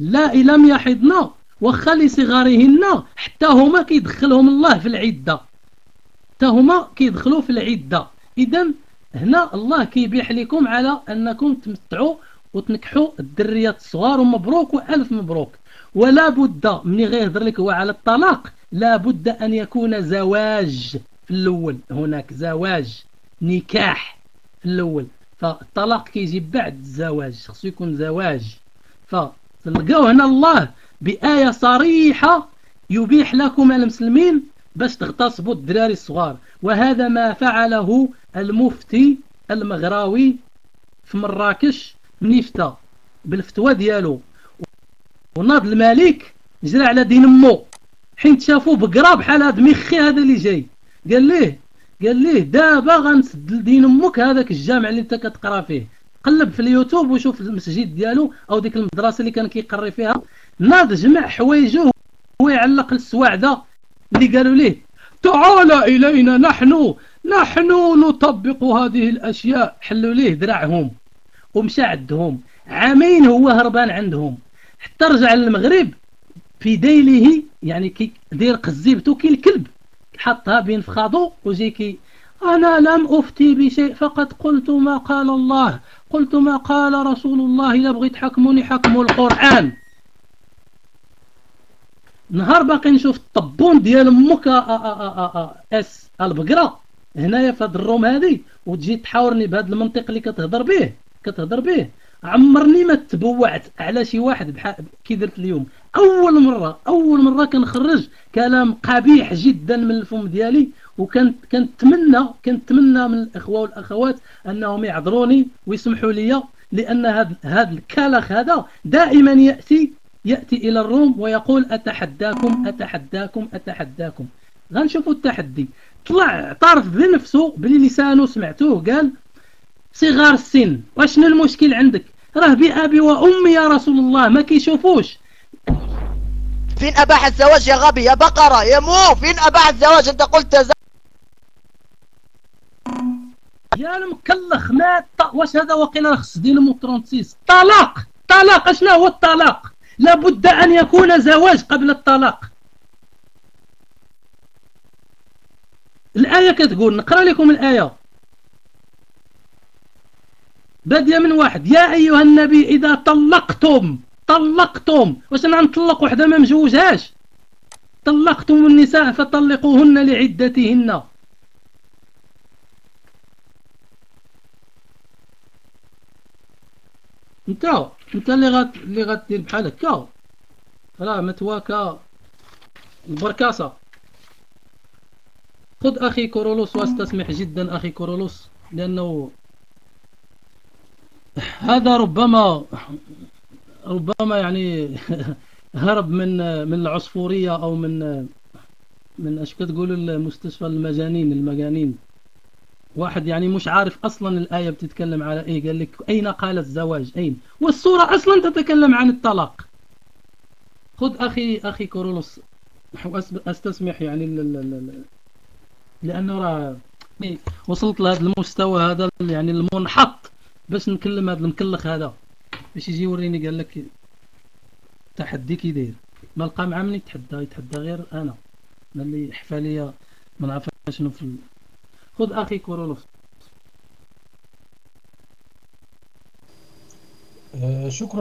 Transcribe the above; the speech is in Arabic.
لا لم يحضن وخا لصغارهن حتى هما كيدخلهم الله في العدة. حتى هما كيدخلوا في العدة. إذا هنا الله كيبيح لكم على أنكم تمتعوا وتنكحوا الدريات الصغار ومبروك وألف مبروك. ولا بد من غير ذلك هو على الطلاق. لا بد أن يكون زواج في الأول. هناك زواج نكاح في الأول. فالطلاق كيجي بعد الزواج خصو يكون زواج. فتلقاو هنا الله بآية صريحة يبيح لكم المسلمين باش تغتصبوا الدراري الصغار. وهذا ما فعله المفتي المغراوي في مراكش من يفتى بالفتوى ديالو. وناض الملك جرى على دين امو حين شافوه بقرا بحال هذا مخي هذا اللي جاي. قال ليه؟ قال ليه؟ دابا غنسد دين أمك هذاك الجامع اللي أنت كتقرا فيه. قلب في اليوتيوب وشوف المسجد ديالو أو ديك المدرسة اللي كان كيقري فيها. ناض جمع حوايجه هو يعلق السواعده اللي قالوا ليه. تعال إلينا نحن نحن نطبق هذه الأشياء. حلوا ليه ذراعهم ومشى عندهم. عامين هو هربان عندهم. حتى رجع للمغرب في ديله يعني كي دير قزيبتو كي الكلب. حطها بين فخاضو وجي كي أنا لم أفتي بشيء فقد قلت ما قال الله. قلت ما قال رسول الله إذا بغيت حكموني حكموا القرآن. نهار باقي نشوف الطبون ديال أمك إس البقرة. هنايا في هاد ال room هادي وتجي تحاورني بهذا المنطق اللي كتهضر به كتهضر به. عمرني ما تبوعت على شي واحد كي درت اليوم. أول مرة أول مرة كنخرج كلام قبيح جدا من الفم ديالي وكنت كنتمنى كنتمنى من الأخوة والأخوات أنهم يعذروني ويسمحوا لي لأن هذا هذا الكلخ هذا دائما ياتي يأتي إلى الروم ويقول أتحداكم أتحداكم أتحداكم. غنشوفوا التحدي. طلع اعترف بنفسه بلي لسانه سمعتوه قال صغار السن واشنو المشكل عندك؟ راه بأبي وأمي يا رسول الله ما كيشوفوش. فين أباح الزواج يا غبي؟ يا بقرة يا مو. فين أباح الزواج؟ أنت قلت زواج يا المكلخ ما واش هذا وقيل خص دين مو 36 طلاق طلاق. اشنا هو الطلاق؟ لابد أن يكون زواج قبل الطلاق. الآية كتقول نقرأ لكم الآية. بادية من واحد. يا أيها النبي إذا طلقتم طلقتم. واش أنا نطلق وحدة ما مجوزهاش. طلقتم النساء فطلقوهن لعدتهن. انت انت اللي غات اللي غدير بحال هكا راه متواكا. البركاسة. خذ أخي كورولوس واستسمح جدا أخي كورولوس لأنه هذا ربما ربما يعني هرب من من العصفورية أو من من اش كتقول المستشفى المجانين المجانين. واحد يعني مش عارف أصلا الآية بتتكلم على إيه. قال لك أين قال الزواج؟ أين؟ والصورة أصلا تتكلم عن الطلاق. خذ أخي أخي كورولوس أستسمح يعني لأنه راه وصلت لهذا المستوى هذا يعني المنحط. باش نكلم هذا المكلخ هذا. باش يجي يوريني قال لك تحدي كي داير. ما لقى مع من يتحدى يتحدى غير أنا. اللي حفاليه ما نعرف شنو في خذ أخي كورولوف. أه شكرا.